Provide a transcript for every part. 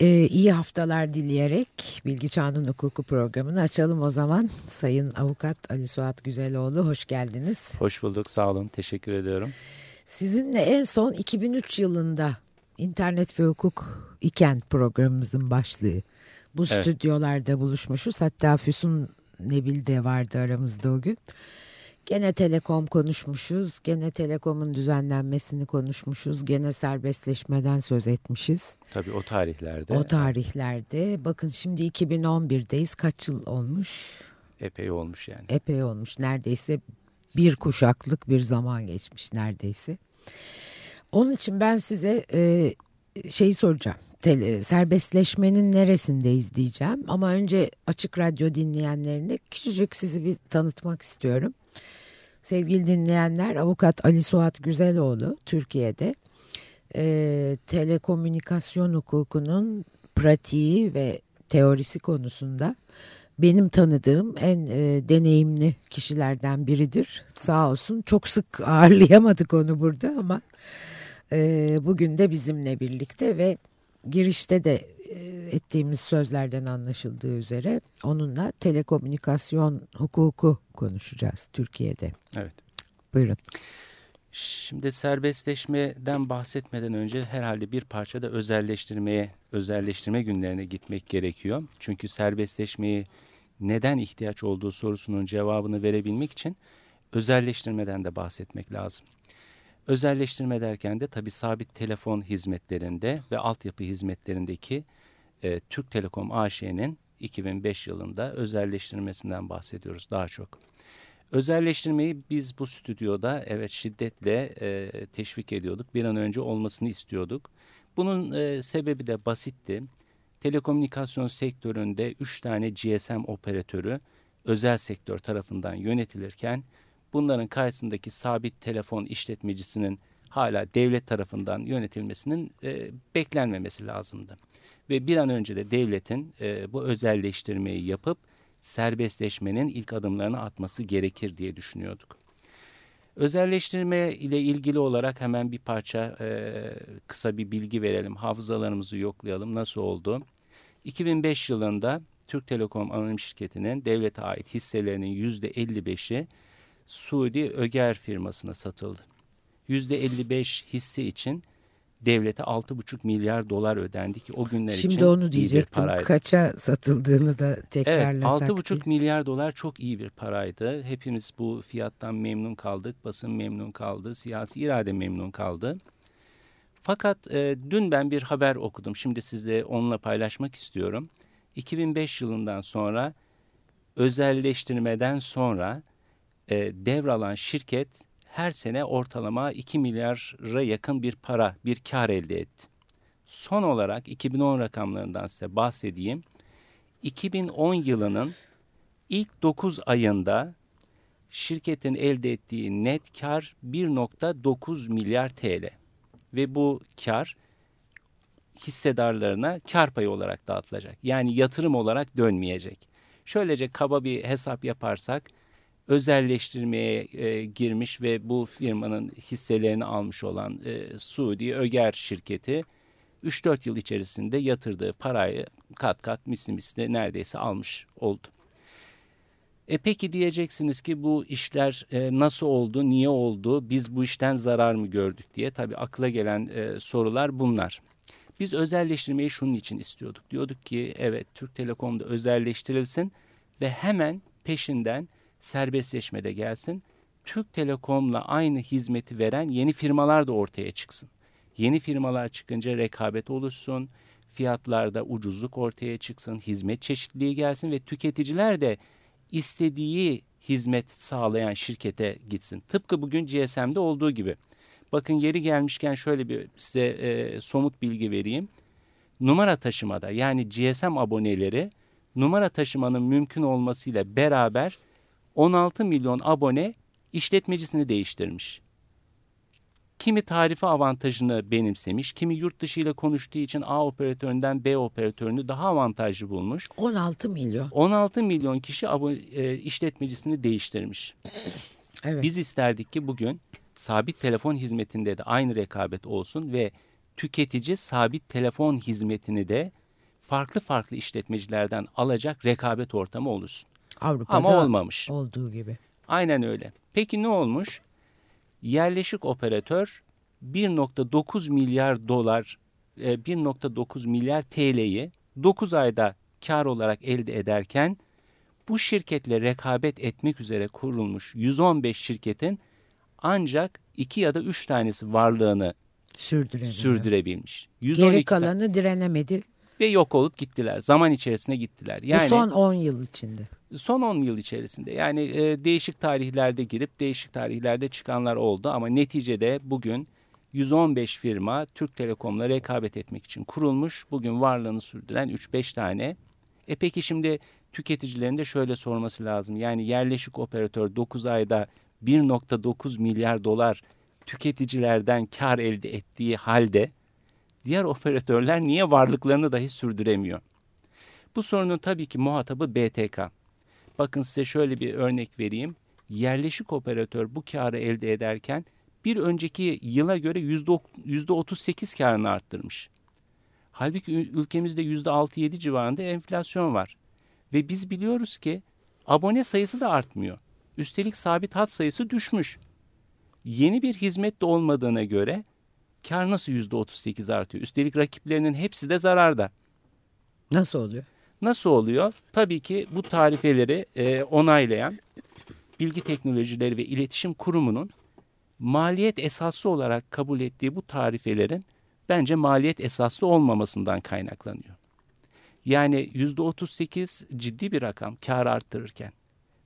Ee, iyi haftalar dileyerek Bilgi Çağının Hukuku programını açalım o zaman. Sayın Avukat Ali Suat Güzeloğlu hoş geldiniz. Hoş bulduk sağ olun teşekkür ediyorum. Sizinle en son 2003 yılında İnternet ve Hukuk iken programımızın başlığı. Bu evet. stüdyolarda buluşmuşuz. Hatta Füsun Nebil de vardı aramızda o gün. Gene Telekom konuşmuşuz. Gene Telekom'un düzenlenmesini konuşmuşuz. Gene serbestleşmeden söz etmişiz. Tabii o tarihlerde. O tarihlerde. Bakın şimdi 2011'deyiz. Kaç yıl olmuş? Epey olmuş yani. Epey olmuş. Neredeyse bir kuşaklık bir zaman geçmiş neredeyse. Onun için ben size e, şeyi soracağım. Tele, serbestleşmenin neresindeyiz diyeceğim. Ama önce Açık Radyo dinleyenlerine küçücük sizi bir tanıtmak istiyorum. Sevgili dinleyenler avukat Ali Suat Güzeloğlu Türkiye'de e, telekomünikasyon hukukunun pratiği ve teorisi konusunda benim tanıdığım en e, deneyimli kişilerden biridir. Sağ olsun çok sık ağırlayamadık onu burada ama e, bugün de bizimle birlikte ve girişte de ettiğimiz sözlerden anlaşıldığı üzere onunla telekomünikasyon hukuku konuşacağız Türkiye'de. Evet. Buyurun. Şimdi serbestleşmeden bahsetmeden önce herhalde bir parça da özelleştirmeye, özelleştirme günlerine gitmek gerekiyor. Çünkü serbestleşmeyi neden ihtiyaç olduğu sorusunun cevabını verebilmek için özelleştirmeden de bahsetmek lazım. Özelleştirme derken de tabii sabit telefon hizmetlerinde ve altyapı hizmetlerindeki e, Türk Telekom AŞ'nin 2005 yılında özelleştirmesinden bahsediyoruz daha çok. Özelleştirmeyi biz bu stüdyoda evet şiddetle e, teşvik ediyorduk. Bir an önce olmasını istiyorduk. Bunun e, sebebi de basitti. Telekomünikasyon sektöründe 3 tane GSM operatörü özel sektör tarafından yönetilirken bunların karşısındaki sabit telefon işletmecisinin hala devlet tarafından yönetilmesinin e, beklenmemesi lazımdı. Ve bir an önce de devletin e, bu özelleştirmeyi yapıp serbestleşmenin ilk adımlarını atması gerekir diye düşünüyorduk. Özelleştirme ile ilgili olarak hemen bir parça e, kısa bir bilgi verelim. Hafızalarımızı yoklayalım. Nasıl oldu? 2005 yılında Türk Telekom Anonim Şirketi'nin devlete ait hisselerinin %55'i Suudi Öger firmasına satıldı. %55 hisse için devlete 6,5 milyar dolar ödendi ki o günler Şimdi için Şimdi onu diyecektim. Kaça satıldığını da tekrarlasak. Evet 6,5 milyar dolar çok iyi bir paraydı. Hepimiz bu fiyattan memnun kaldık. Basın memnun kaldı. Siyasi irade memnun kaldı. Fakat e, dün ben bir haber okudum. Şimdi size onunla paylaşmak istiyorum. 2005 yılından sonra özelleştirmeden sonra e, devralan şirket her sene ortalama 2 milyara yakın bir para, bir kar elde etti. Son olarak 2010 rakamlarından size bahsedeyim. 2010 yılının ilk 9 ayında şirketin elde ettiği net kar 1.9 milyar TL ve bu kar hissedarlarına kar payı olarak dağıtılacak. Yani yatırım olarak dönmeyecek. Şöylece kaba bir hesap yaparsak özelleştirmeye e, girmiş ve bu firmanın hisselerini almış olan e, Suudi Öger şirketi 3-4 yıl içerisinde yatırdığı parayı kat kat misli misli neredeyse almış oldu. E peki diyeceksiniz ki bu işler e, nasıl oldu, niye oldu, biz bu işten zarar mı gördük diye. Tabii akla gelen e, sorular bunlar. Biz özelleştirmeyi şunun için istiyorduk. Diyorduk ki evet Türk Telekom'da özelleştirilsin ve hemen peşinden serbestleşmede gelsin. Türk Telekom'la aynı hizmeti veren yeni firmalar da ortaya çıksın. Yeni firmalar çıkınca rekabet oluşsun, fiyatlarda ucuzluk ortaya çıksın, hizmet çeşitliliği gelsin ve tüketiciler de istediği hizmet sağlayan şirkete gitsin. Tıpkı bugün GSM'de olduğu gibi. Bakın yeri gelmişken şöyle bir size e, somut bilgi vereyim. Numara taşımada yani GSM aboneleri numara taşımanın mümkün olmasıyla beraber 16 milyon abone işletmecisini değiştirmiş. Kimi tarife avantajını benimsemiş, kimi yurt dışı ile konuştuğu için A operatöründen B operatörünü daha avantajlı bulmuş. 16 milyon. 16 milyon kişi abone, e, işletmecisini değiştirmiş. Evet. Biz isterdik ki bugün sabit telefon hizmetinde de aynı rekabet olsun ve tüketici sabit telefon hizmetini de farklı farklı işletmecilerden alacak rekabet ortamı oluşsun. Avrupa'da Ama olmamış. olduğu gibi. Aynen öyle. Peki ne olmuş? Yerleşik operatör 1.9 milyar dolar, 1.9 e, milyar TL'yi 9 ayda kar olarak elde ederken bu şirketle rekabet etmek üzere kurulmuş 115 şirketin ancak 2 ya da 3 tanesi varlığını sürdürebilmiş. Geri kalanı direnemedi. Ve yok olup gittiler. Zaman içerisinde gittiler. Yani, Bu son 10 yıl içinde. Son 10 yıl içerisinde. Yani e, değişik tarihlerde girip değişik tarihlerde çıkanlar oldu. Ama neticede bugün 115 firma Türk Telekom'la rekabet etmek için kurulmuş. Bugün varlığını sürdüren 3-5 tane. E peki şimdi tüketicilerin de şöyle sorması lazım. Yani yerleşik operatör 9 ayda 1.9 milyar dolar tüketicilerden kar elde ettiği halde diğer operatörler niye varlıklarını dahi sürdüremiyor? Bu sorunun tabii ki muhatabı BTK. Bakın size şöyle bir örnek vereyim. Yerleşik operatör bu karı elde ederken bir önceki yıla göre yüzde 38 karını arttırmış. Halbuki ülkemizde yüzde 6-7 civarında enflasyon var. Ve biz biliyoruz ki abone sayısı da artmıyor. Üstelik sabit hat sayısı düşmüş. Yeni bir hizmet de olmadığına göre kar nasıl yüzde 38 artıyor? Üstelik rakiplerinin hepsi de zararda. Nasıl oluyor? Nasıl oluyor? Tabii ki bu tarifeleri e, onaylayan Bilgi Teknolojileri ve İletişim Kurumu'nun maliyet esaslı olarak kabul ettiği bu tarifelerin bence maliyet esaslı olmamasından kaynaklanıyor. Yani yüzde 38 ciddi bir rakam kar arttırırken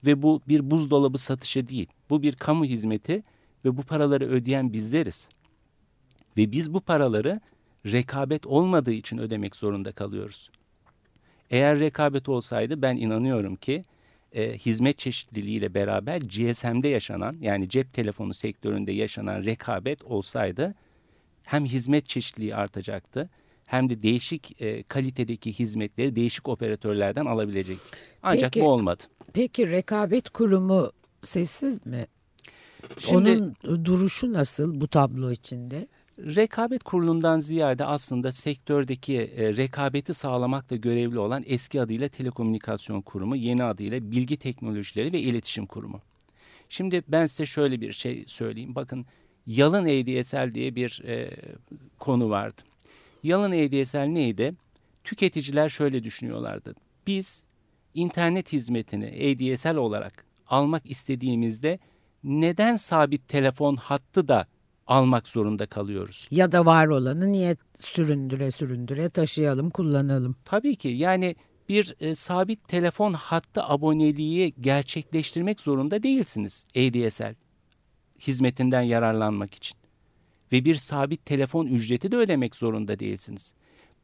ve bu bir buzdolabı satışı değil. Bu bir kamu hizmeti ve bu paraları ödeyen bizleriz. Ve biz bu paraları rekabet olmadığı için ödemek zorunda kalıyoruz. Eğer rekabet olsaydı ben inanıyorum ki e, hizmet çeşitliliğiyle beraber GSM'de yaşanan yani cep telefonu sektöründe yaşanan rekabet olsaydı hem hizmet çeşitliliği artacaktı hem de değişik e, kalitedeki hizmetleri değişik operatörlerden alabilecektik. Ancak peki, bu olmadı. Peki rekabet kurumu sessiz mi? Şimdi, Onun duruşu nasıl bu tablo içinde? Rekabet kurulundan ziyade aslında sektördeki e, rekabeti sağlamakla görevli olan eski adıyla Telekomünikasyon Kurumu, yeni adıyla Bilgi Teknolojileri ve İletişim Kurumu. Şimdi ben size şöyle bir şey söyleyeyim. Bakın yalın ADSL diye bir e, konu vardı. Yalın ADSL neydi? Tüketiciler şöyle düşünüyorlardı. Biz internet hizmetini ADSL olarak almak istediğimizde neden sabit telefon hattı da almak zorunda kalıyoruz. Ya da var olanı niye süründüre süründüre taşıyalım, kullanalım? Tabii ki yani bir e, sabit telefon hattı aboneliği gerçekleştirmek zorunda değilsiniz ADSL hizmetinden yararlanmak için. Ve bir sabit telefon ücreti de ödemek zorunda değilsiniz.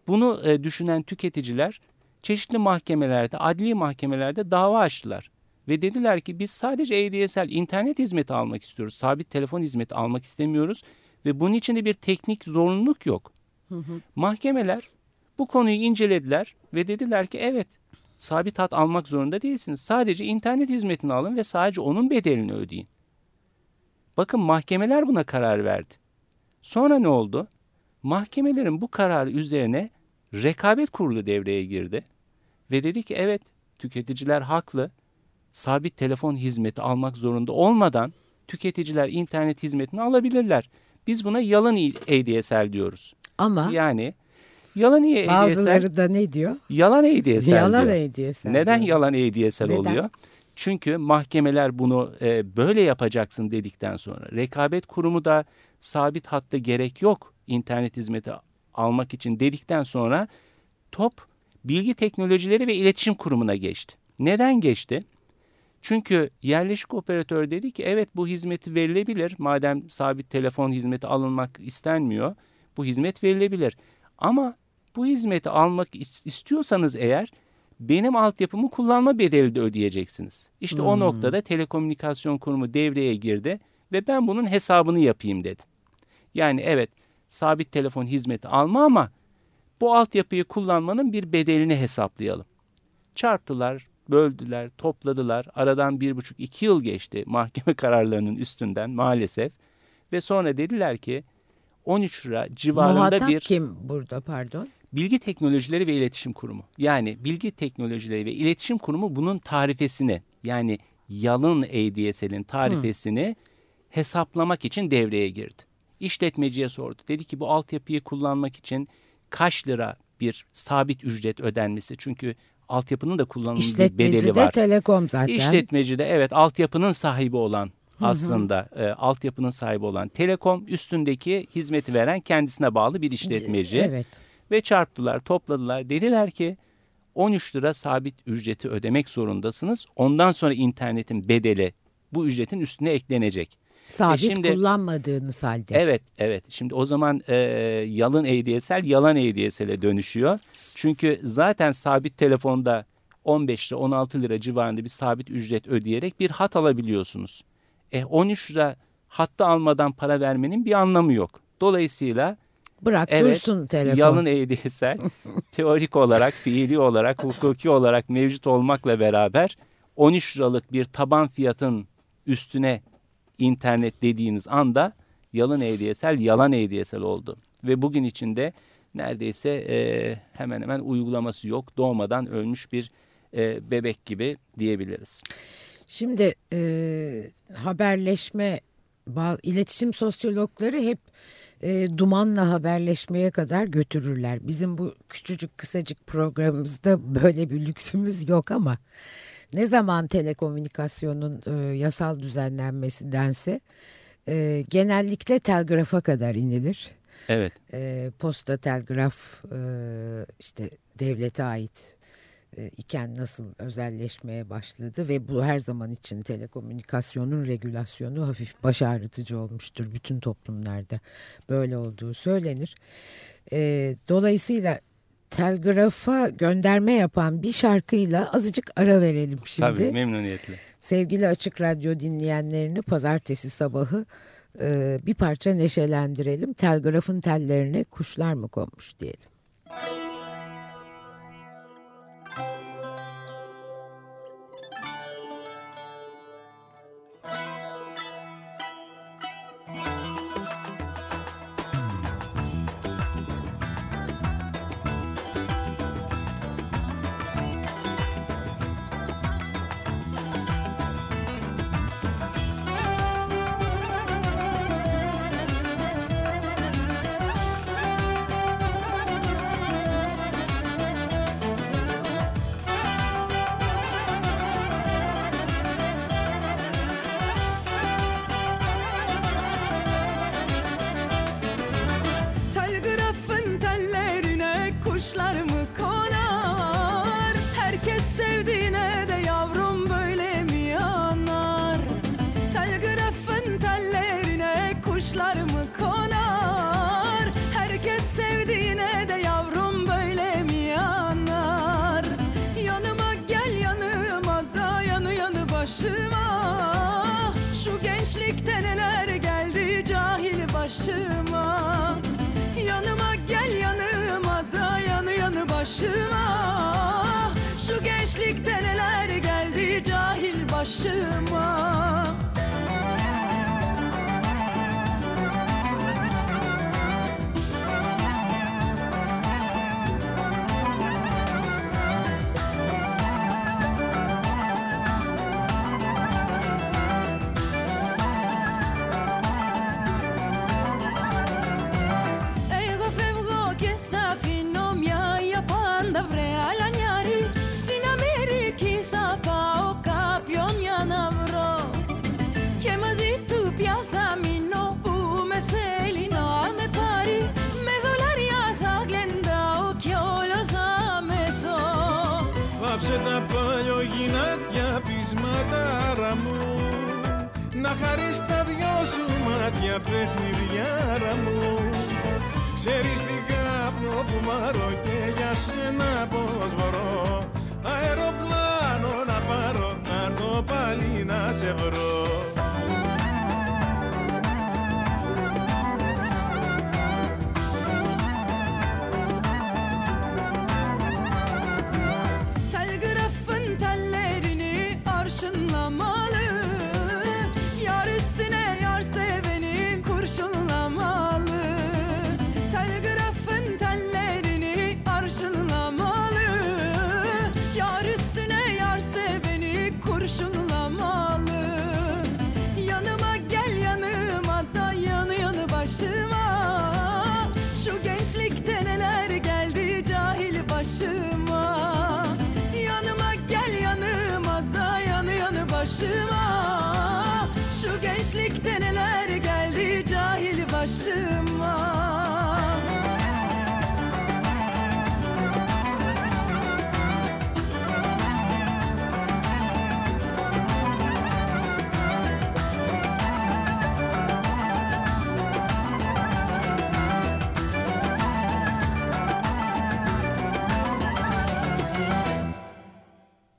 Bunu e, düşünen tüketiciler çeşitli mahkemelerde, adli mahkemelerde dava açtılar. Ve dediler ki biz sadece ADSL internet hizmeti almak istiyoruz. Sabit telefon hizmeti almak istemiyoruz. Ve bunun için de bir teknik zorunluluk yok. Hı hı. Mahkemeler bu konuyu incelediler ve dediler ki evet sabit hat almak zorunda değilsiniz. Sadece internet hizmetini alın ve sadece onun bedelini ödeyin. Bakın mahkemeler buna karar verdi. Sonra ne oldu? Mahkemelerin bu kararı üzerine rekabet kurulu devreye girdi. Ve dedi ki evet tüketiciler haklı sabit telefon hizmeti almak zorunda olmadan tüketiciler internet hizmetini alabilirler. Biz buna yalan ADSL diyoruz. Ama yani yalan ADSL bazıları da ne diyor? Yalan ADSL yalan diyor. ADSL Neden diyor. yalan ADSL Neden? oluyor? Çünkü mahkemeler bunu e, böyle yapacaksın dedikten sonra rekabet kurumu da sabit hatta gerek yok internet hizmeti almak için dedikten sonra top bilgi teknolojileri ve iletişim kurumuna geçti. Neden geçti? Çünkü yerleşik operatör dedi ki evet bu hizmeti verilebilir. Madem sabit telefon hizmeti alınmak istenmiyor bu hizmet verilebilir. Ama bu hizmeti almak istiyorsanız eğer benim altyapımı kullanma bedeli de ödeyeceksiniz. İşte hmm. o noktada telekomünikasyon kurumu devreye girdi ve ben bunun hesabını yapayım dedi. Yani evet sabit telefon hizmeti alma ama bu altyapıyı kullanmanın bir bedelini hesaplayalım. Çarptılar, böldüler, topladılar. Aradan bir buçuk iki yıl geçti mahkeme kararlarının üstünden maalesef. Ve sonra dediler ki 13 lira civarında Muhatap bir... kim burada pardon? Bilgi Teknolojileri ve İletişim Kurumu. Yani Bilgi Teknolojileri ve İletişim Kurumu bunun tarifesini yani yalın ADSL'in tarifesini Hı. hesaplamak için devreye girdi. İşletmeciye sordu. Dedi ki bu altyapıyı kullanmak için kaç lira bir sabit ücret ödenmesi? Çünkü altyapının da kullanılmış bir bedeli var. telekom zaten. İşletmeci de evet altyapının sahibi olan aslında e, altyapının sahibi olan telekom üstündeki hizmeti veren kendisine bağlı bir işletmeci. Evet. Ve çarptılar topladılar dediler ki 13 lira sabit ücreti ödemek zorundasınız. Ondan sonra internetin bedeli bu ücretin üstüne eklenecek. Sabit e şimdi, kullanmadığınız halde. Evet, evet. Şimdi o zaman e, yalın ADSL yalan ADSL'e dönüşüyor. Çünkü zaten sabit telefonda 15 lira 16 lira civarında bir sabit ücret ödeyerek bir hat alabiliyorsunuz. E 13 lira hatta almadan para vermenin bir anlamı yok. Dolayısıyla Bırak evet, dursun telefon. Yalın ADSL teorik olarak, fiili olarak, hukuki olarak mevcut olmakla beraber 13 liralık bir taban fiyatın üstüne internet dediğiniz anda yalın ADSL yalan ADSL oldu. Ve bugün içinde neredeyse e, hemen hemen uygulaması yok. Doğmadan ölmüş bir e, bebek gibi diyebiliriz. Şimdi e, haberleşme, iletişim sosyologları hep e, dumanla haberleşmeye kadar götürürler. Bizim bu küçücük kısacık programımızda böyle bir lüksümüz yok ama ne zaman telekomünikasyonun e, yasal düzenlenmesi dense e, genellikle telgrafa kadar inilir. Evet. E, posta telgraf e, işte devlete ait e, iken nasıl özelleşmeye başladı ve bu her zaman için telekomünikasyonun regülasyonu hafif baş ağrıtıcı olmuştur bütün toplumlarda böyle olduğu söylenir. E, dolayısıyla telgrafa gönderme yapan bir şarkıyla azıcık ara verelim şimdi. Tabii memnuniyetle. Sevgili Açık Radyo dinleyenlerini pazartesi sabahı e, bir parça neşelendirelim. Telgrafın tellerine kuşlar mı konmuş diyelim. gençlikte neler geldi cahil başıma. Yanıma gel yanıma dayanı yanı başıma. Şu gençlikte neler geldi cahil başıma. Μάτια παιχνιδιάρα μου Ξέρεις τι κάπνο φουμάρω και για σένα πως μπορώ. Αεροπλάνο να πάρω να έρθω πάλι να σε βρω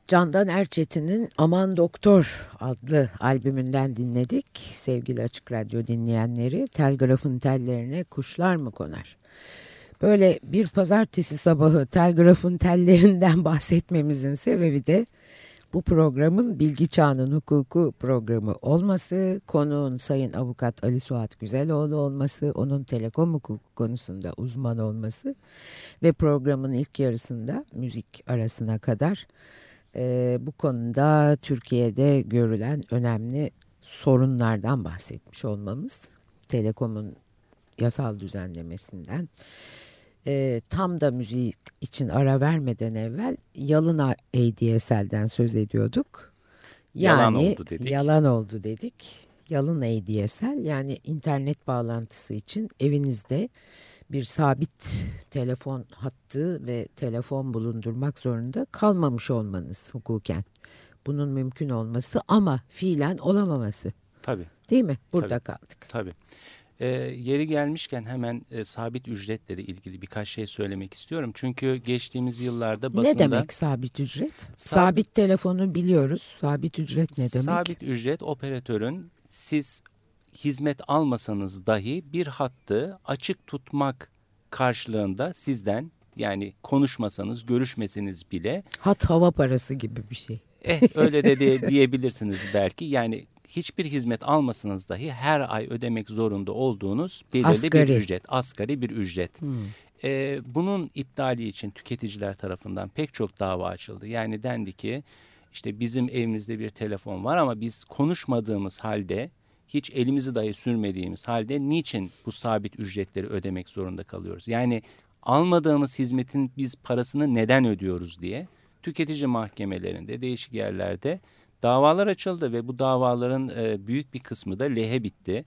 Candan Erçetin'in Aman Doktor adlı albümünden dinledik. Sevgili Açık Radyo dinleyenleri telgrafın tellerine kuşlar mı konar? Böyle bir pazartesi sabahı telgrafın tellerinden bahsetmemizin sebebi de bu programın Bilgi Çağının Hukuku programı olması, konuğun Sayın Avukat Ali Suat Güzeloğlu olması, onun telekom hukuku konusunda uzman olması ve programın ilk yarısında müzik arasına kadar e, bu konuda Türkiye'de görülen önemli sorunlardan bahsetmiş olmamız. Telekom'un yasal düzenlemesinden. E, tam da müzik için ara vermeden evvel Yalın ADSL'den söz ediyorduk. Yani, yalan oldu dedik. Yalan oldu dedik. Yalın ADSL yani internet bağlantısı için evinizde bir sabit telefon hattı ve telefon bulundurmak zorunda kalmamış olmanız hukuken. Bunun mümkün olması ama fiilen olamaması. Tabii. Değil mi? Burada Tabii. kaldık. Tabii. Ee, yeri gelmişken hemen e, sabit ücretle ilgili birkaç şey söylemek istiyorum. Çünkü geçtiğimiz yıllarda basında... Ne demek sabit ücret? Sabit, sabit telefonu biliyoruz. Sabit ücret ne demek? Sabit ücret operatörün siz hizmet almasanız dahi bir hattı açık tutmak karşılığında sizden yani konuşmasanız, görüşmeseniz bile hat hava parası gibi bir şey. Eh öyle de, de diyebilirsiniz belki. Yani hiçbir hizmet almasanız dahi her ay ödemek zorunda olduğunuz belirli asgari. bir ücret, asgari bir ücret. Hmm. Ee, bunun iptali için tüketiciler tarafından pek çok dava açıldı. Yani dendi ki işte bizim evimizde bir telefon var ama biz konuşmadığımız halde hiç elimizi dahi sürmediğimiz halde niçin bu sabit ücretleri ödemek zorunda kalıyoruz? Yani almadığımız hizmetin biz parasını neden ödüyoruz diye tüketici mahkemelerinde değişik yerlerde davalar açıldı ve bu davaların e, büyük bir kısmı da lehe bitti.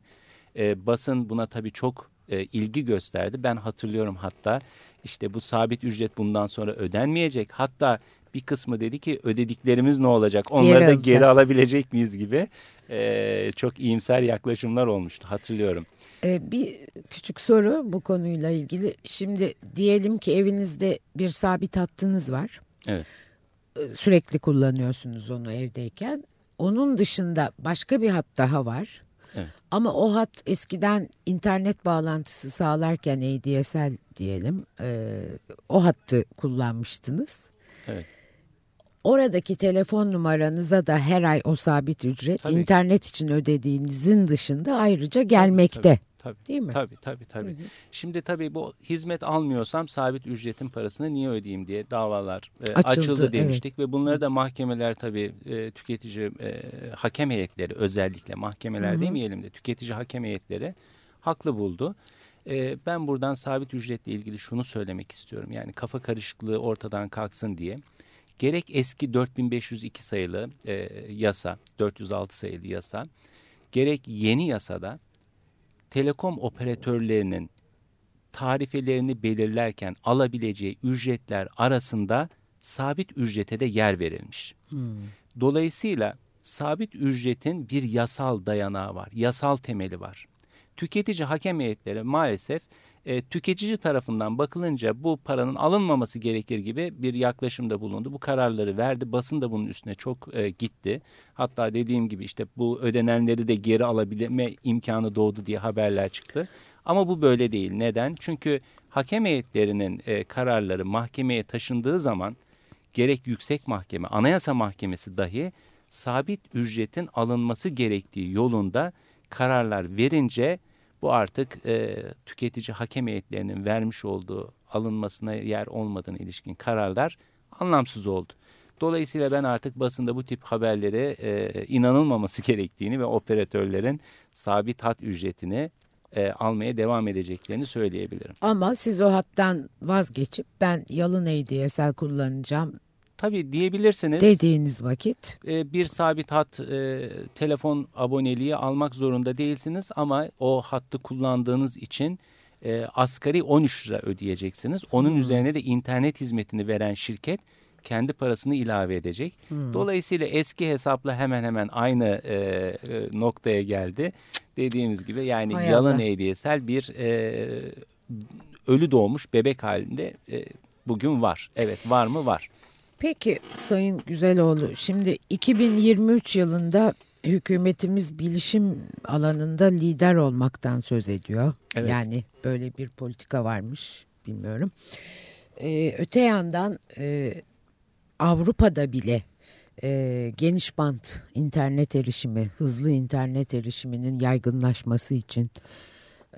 E, basın buna tabii çok e, ilgi gösterdi. Ben hatırlıyorum hatta işte bu sabit ücret bundan sonra ödenmeyecek. Hatta bir kısmı dedi ki ödediklerimiz ne olacak? Onları geri da geri alabilecek miyiz gibi e, çok iyimser yaklaşımlar olmuştu hatırlıyorum. Ee, bir küçük soru bu konuyla ilgili. Şimdi diyelim ki evinizde bir sabit hattınız var. Evet. Ee, sürekli kullanıyorsunuz onu evdeyken. Onun dışında başka bir hat daha var. Evet. Ama o hat eskiden internet bağlantısı sağlarken ADSL diyelim e, o hattı kullanmıştınız. Evet. Oradaki telefon numaranıza da her ay o sabit ücret tabii. internet için ödediğinizin dışında ayrıca gelmekte. Tabii, tabii, Değil mi? Tabii tabii tabii. Hı hı. Şimdi tabii bu hizmet almıyorsam sabit ücretin parasını niye ödeyeyim diye davalar e, açıldı, açıldı demiştik evet. ve bunları da mahkemeler tabii e, tüketici e, hakem heyetleri özellikle mahkemeler hı hı. demeyelim de tüketici hakem heyetleri haklı buldu. E, ben buradan sabit ücretle ilgili şunu söylemek istiyorum. Yani kafa karışıklığı ortadan kalksın diye gerek eski 4502 sayılı e, yasa, 406 sayılı yasa, gerek yeni yasada telekom operatörlerinin tarifelerini belirlerken alabileceği ücretler arasında sabit ücrete de yer verilmiş. Hmm. Dolayısıyla sabit ücretin bir yasal dayanağı var, yasal temeli var. Tüketici hakem heyetleri maalesef e, tüketici tarafından bakılınca bu paranın alınmaması gerekir gibi bir yaklaşımda bulundu. Bu kararları verdi. Basın da bunun üstüne çok e, gitti. Hatta dediğim gibi işte bu ödenenleri de geri alabilme imkanı doğdu diye haberler çıktı. Ama bu böyle değil. Neden? Çünkü hakem heyetlerinin e, kararları mahkemeye taşındığı zaman gerek yüksek mahkeme, anayasa mahkemesi dahi sabit ücretin alınması gerektiği yolunda kararlar verince bu artık e, tüketici hakem heyetlerinin vermiş olduğu alınmasına yer olmadığına ilişkin kararlar anlamsız oldu. Dolayısıyla ben artık basında bu tip haberlere e, inanılmaması gerektiğini ve operatörlerin sabit hat ücretini e, almaya devam edeceklerini söyleyebilirim. Ama siz o hattan vazgeçip ben yalın ADSL kullanacağım Tabii diyebilirsiniz. dediğiniz vakit E, bir sabit hat e, telefon aboneliği almak zorunda değilsiniz ama o hattı kullandığınız için e, asgari 13 lira ödeyeceksiniz. Onun üzerine de internet hizmetini veren şirket kendi parasını ilave edecek. Dolayısıyla eski hesapla hemen hemen aynı e, e, noktaya geldi. Dediğimiz gibi yani Hay yalan Allah. ADSL bir e, ölü doğmuş bebek halinde e, bugün var. Evet var mı? Var. Peki Sayın Güzeloğlu şimdi 2023 yılında hükümetimiz bilişim alanında lider olmaktan söz ediyor. Evet. Yani böyle bir politika varmış bilmiyorum. Ee, öte yandan e, Avrupa'da bile e, geniş bant internet erişimi, hızlı internet erişiminin yaygınlaşması için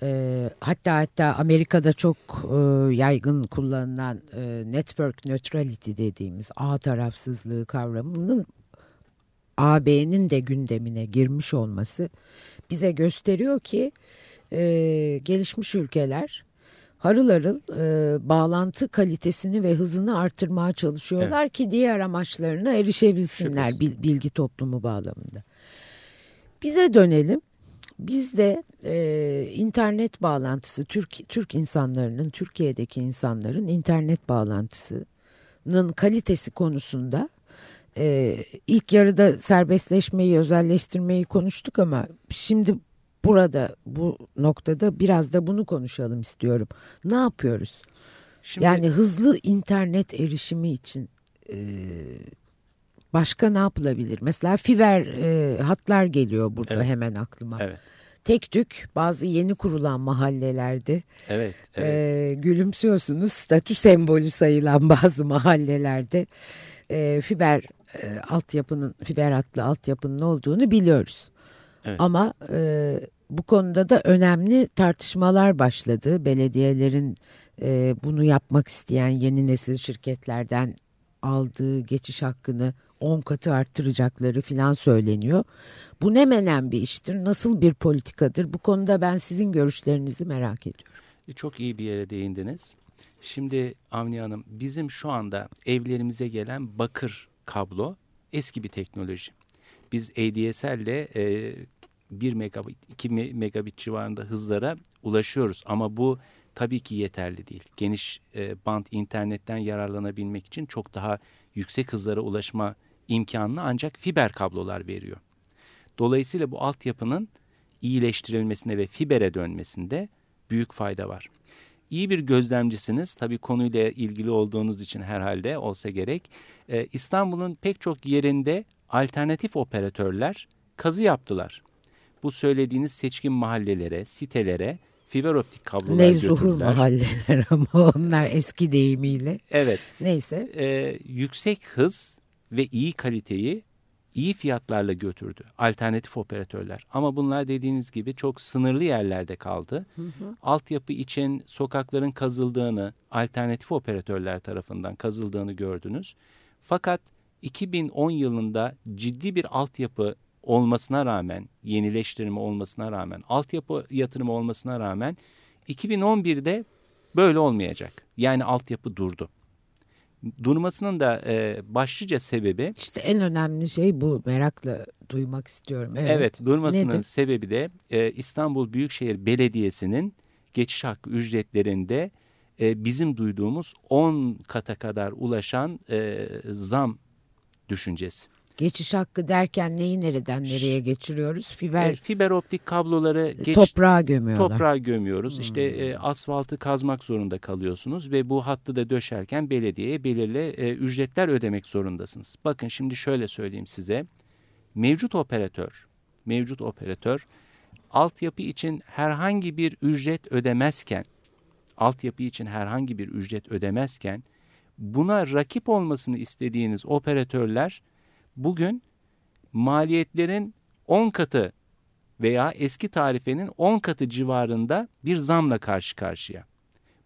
e, hatta hatta Amerika'da çok e, yaygın kullanılan e, network neutrality dediğimiz ağ tarafsızlığı kavramının AB'nin de gündemine girmiş olması bize gösteriyor ki e, gelişmiş ülkeler harıl harıl e, bağlantı kalitesini ve hızını artırmaya çalışıyorlar ki diğer amaçlarına erişebilsinler Şüphesiz. bil- bilgi toplumu bağlamında. Bize dönelim. Bizde e, internet bağlantısı Türk Türk insanlarının Türkiye'deki insanların internet bağlantısının kalitesi konusunda e, ilk yarıda serbestleşmeyi özelleştirmeyi konuştuk ama şimdi burada bu noktada biraz da bunu konuşalım istiyorum. Ne yapıyoruz? Şimdi, Yani hızlı internet erişimi için e, başka ne yapılabilir? Mesela fiber e, hatlar geliyor burada Evet. hemen aklıma. Evet. Tek tük bazı yeni kurulan mahallelerde Evet. evet. e, gülümsüyorsunuz statü sembolü sayılan bazı mahallelerde e, fiber e, altyapının fiber hatlı altyapının olduğunu biliyoruz. Evet. Ama e, bu konuda da önemli tartışmalar başladı. Belediyelerin e, bunu yapmak isteyen yeni nesil şirketlerden aldığı geçiş hakkını 10 katı arttıracakları filan söyleniyor. Bu ne menen bir iştir? Nasıl bir politikadır? Bu konuda ben sizin görüşlerinizi merak ediyorum. E, Çok iyi bir yere değindiniz. Şimdi Avni Hanım bizim şu anda evlerimize gelen bakır kablo eski bir teknoloji. Biz ADSL ile e, 1 megabit 2 me- megabit civarında hızlara ulaşıyoruz ama bu tabii ki yeterli değil. Geniş e, band internetten yararlanabilmek için çok daha yüksek hızlara ulaşma imkanını ancak fiber kablolar veriyor. Dolayısıyla bu altyapının iyileştirilmesine ve fibere dönmesinde büyük fayda var. İyi bir gözlemcisiniz. Tabii konuyla ilgili olduğunuz için herhalde olsa gerek. Ee, İstanbul'un pek çok yerinde alternatif operatörler kazı yaptılar. Bu söylediğiniz seçkin mahallelere, sitelere fiber optik kablolar Nevzuhur götürdüler. mahalleler ama onlar eski deyimiyle. Evet. Neyse e, yüksek hız ve iyi kaliteyi iyi fiyatlarla götürdü alternatif operatörler. Ama bunlar dediğiniz gibi çok sınırlı yerlerde kaldı. Altyapı için sokakların kazıldığını, alternatif operatörler tarafından kazıldığını gördünüz. Fakat 2010 yılında ciddi bir altyapı olmasına rağmen, yenileştirme olmasına rağmen, altyapı yatırımı olmasına rağmen 2011'de böyle olmayacak. Yani altyapı durdu. Durmasının da e, başlıca sebebi işte en önemli şey bu merakla duymak istiyorum. Evet, Evet, durmasının Nedir? sebebi de e, İstanbul Büyükşehir Belediyesi'nin geçiş hakkı ücretlerinde e, bizim duyduğumuz 10 kata kadar ulaşan e, zam düşüncesi. Geçiş hakkı derken neyi nereden nereye geçiriyoruz? Fiber E, fiber optik kabloları geç, toprağa gömüyorlar. toprağa gömüyoruz. İşte e, asfaltı kazmak zorunda kalıyorsunuz ve bu hattı da döşerken belediyeye belirli e, ücretler ödemek zorundasınız. Bakın şimdi şöyle söyleyeyim size. Mevcut operatör, mevcut operatör altyapı için herhangi bir ücret ödemezken, altyapı için herhangi bir ücret ödemezken buna rakip olmasını istediğiniz operatörler bugün maliyetlerin 10 katı veya eski tarifenin 10 katı civarında bir zamla karşı karşıya.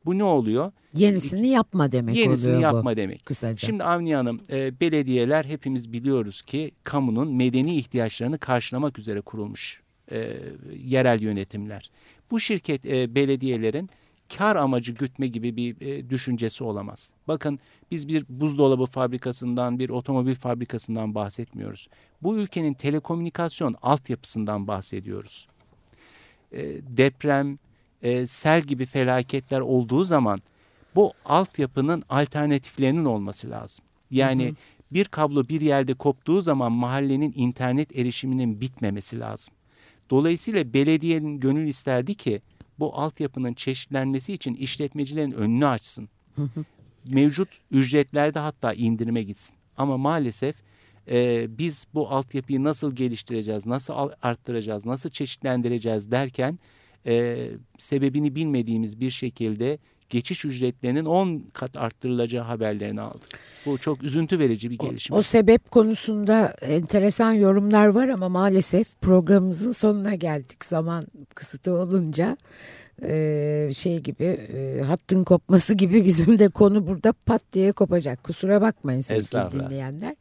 Bu ne oluyor? Yenisini yapma demek Yenisini oluyor yapma bu. demek. Kısaca. Şimdi Avni Hanım, e, belediyeler hepimiz biliyoruz ki kamunun medeni ihtiyaçlarını karşılamak üzere kurulmuş e, yerel yönetimler. Bu şirket e, belediyelerin kar amacı gütme gibi bir e, düşüncesi olamaz. Bakın biz bir buzdolabı fabrikasından, bir otomobil fabrikasından bahsetmiyoruz. Bu ülkenin telekomünikasyon altyapısından bahsediyoruz. E, deprem, e, sel gibi felaketler olduğu zaman bu altyapının alternatiflerinin olması lazım. Yani hı hı. bir kablo bir yerde koptuğu zaman mahallenin internet erişiminin bitmemesi lazım. Dolayısıyla belediyenin gönül isterdi ki bu altyapının çeşitlenmesi için işletmecilerin önünü açsın. Mevcut ücretlerde hatta indirime gitsin. Ama maalesef e, biz bu altyapıyı nasıl geliştireceğiz, nasıl arttıracağız, nasıl çeşitlendireceğiz derken e, sebebini bilmediğimiz bir şekilde geçiş ücretlerinin 10 kat arttırılacağı haberlerini aldık. Bu çok üzüntü verici bir gelişme. O, o sebep konusunda enteresan yorumlar var ama maalesef programımızın sonuna geldik. Zaman kısıtı olunca e, şey gibi e, hattın kopması gibi bizim de konu burada pat diye kopacak. Kusura bakmayın sevgili dinleyenler.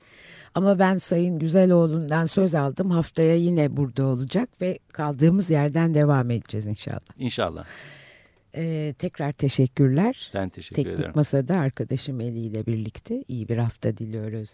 Ama ben Sayın Güzeloğlu'ndan söz aldım. Haftaya yine burada olacak ve kaldığımız yerden devam edeceğiz inşallah. İnşallah. Ee, tekrar teşekkürler. Ben teşekkür Teknik ederim. Teknik Masa'da arkadaşım Eli ile birlikte iyi bir hafta diliyoruz.